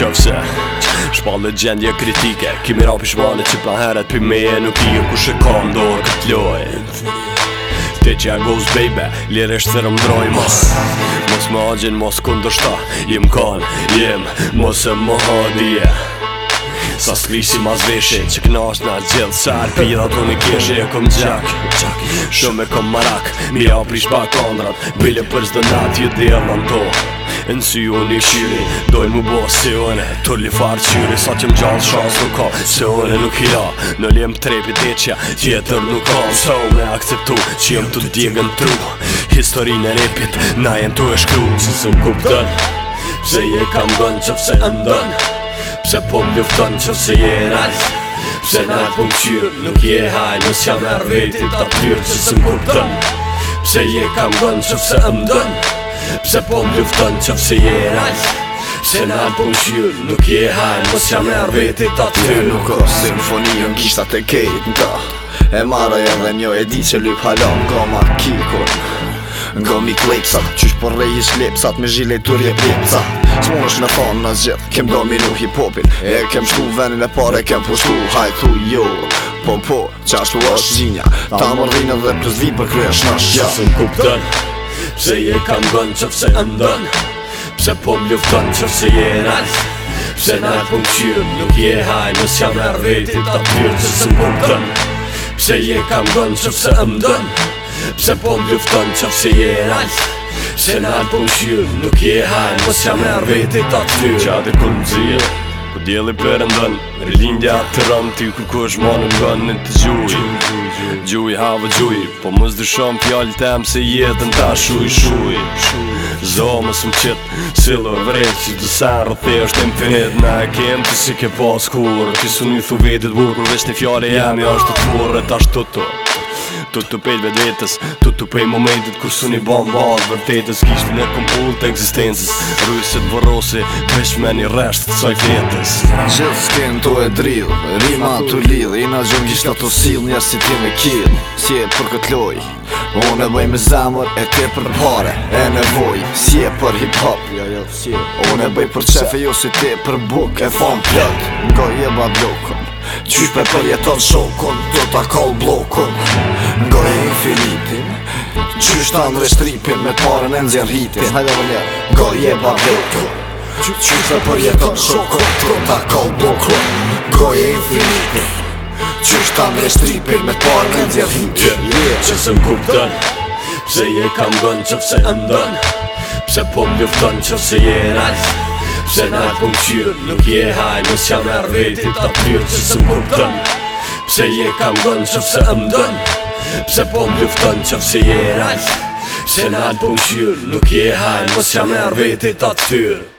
Qovse Shpall gjendje kritike Kimi rapi shpallet që pa heret Pi me e nuk i u kush e ka këtë Te që ja goz baby, Lire të rëmdroj mos Mos më mos kundër shta Jem kan, jem Mos e më hodi Sa skrisi ma zveshin, Që këna është nga gjithë Sar pira të në keshe E këm gjak Shumë e këm marak Mi apri shpa kondrat, Bile për zdo nat Jë dhe e në në si ju një shiri dojnë mu bo se une, të li farë qyri Sa që më gjallë shansë nuk ka, se une nuk i ra Në lem trepi qja, tjetër nuk ka Sa u me akceptu, që jem të djegën tru Historin e repit, na jem të e shkru Që se më kupton, pse je kam gën që pse ndën Pse po më ljufton që se je rrallë Pse në atë pëmë qyrë, nuk je hajë Nës jam e rritit të pyrë që se më kupton Pse je kam gën që pse ndon, Pse po më lufton që fësi e rajt Se në hapë më nuk je hajnë Mos që jam në aty nuk o simfoni në gjishtat të kejt në E maraj edhe njo e di që lup halon Nga ma kiko Nga mi klepsat Qysh për po rej lepsat Me zhile të rje pjepsat Cmo është në thonë në zgjith Kem dominu minu hipopin E kem shku venin e pare kem pushtu Hajthu jo Po po Qashtu është gjinja Ta më rrinë dhe plus vi për kryesh në shja kuptën Pse je kam gënë që pse ndonë Pse po më lufton që pse je nash Pse në atë punë qyrë nuk je hajë Nës jam në rritit të pyrë që së më punëtën Pse je kam gënë që pse ndonë Pse po më lufton që pse je nash po nuk je hajë Nës jam në rritit të pyrë që atë ku djeli për ndën Rilindja të rëmë Ti ku kush ma nuk gënë në të gjuj Gjuj havë gjuj Po më dëshëm pjallë temë Se jetën ta shuj shuj Zdo më së më qitë Silo e vrejt që të sarë Thë është të infinit Në e kemë të si ke pas kur Kisë një thuvetit burë Kërvesh një fjallë e jemi është të të burë E ta shtë të të Tu të pejt vedetës Tu të pejt momentit kur su një bom Vërtetës kishtë në kompull të eksistencës Rysit vërosi Pesh me një reshtë të saj fjetës Gjithë s'ken të e drill Rima të lidh I nga gjumë gjishtë ato sil Njerë si ti me kil Si e për këtë loj Unë e bëj me zamër E ke për pare E nevoj Si e për hip hop ja, jo, jo, si Unë e bëj për qefe Jo si ti për buk E fan plët Ngoj jeba blokën Qysh me përjeton shokon, Do t'a kol blokon Ngore i Filipin Qysh t'a ndre shtripin Me t'paren e nxjer hitin Goj e babetu Qysh me përjeton shokon, Do t'a kol blokon Goj e i Filipin Qysh t'a ndre shtripin Me t'paren e nxjer hitin yeah, yeah. se m'kupten Pse je kam gën që fse ndën Pse po m'lufton që fse je rajt pse na kum qyrë Nuk je hajnë nës jam e rritit të pyrë që së më pëdën Pse je kam dënë që fse më dënë Pse po më luftën që fse je rajtë Pse na kum qyrë Nuk je hajnë nës jam e rritit të pyrë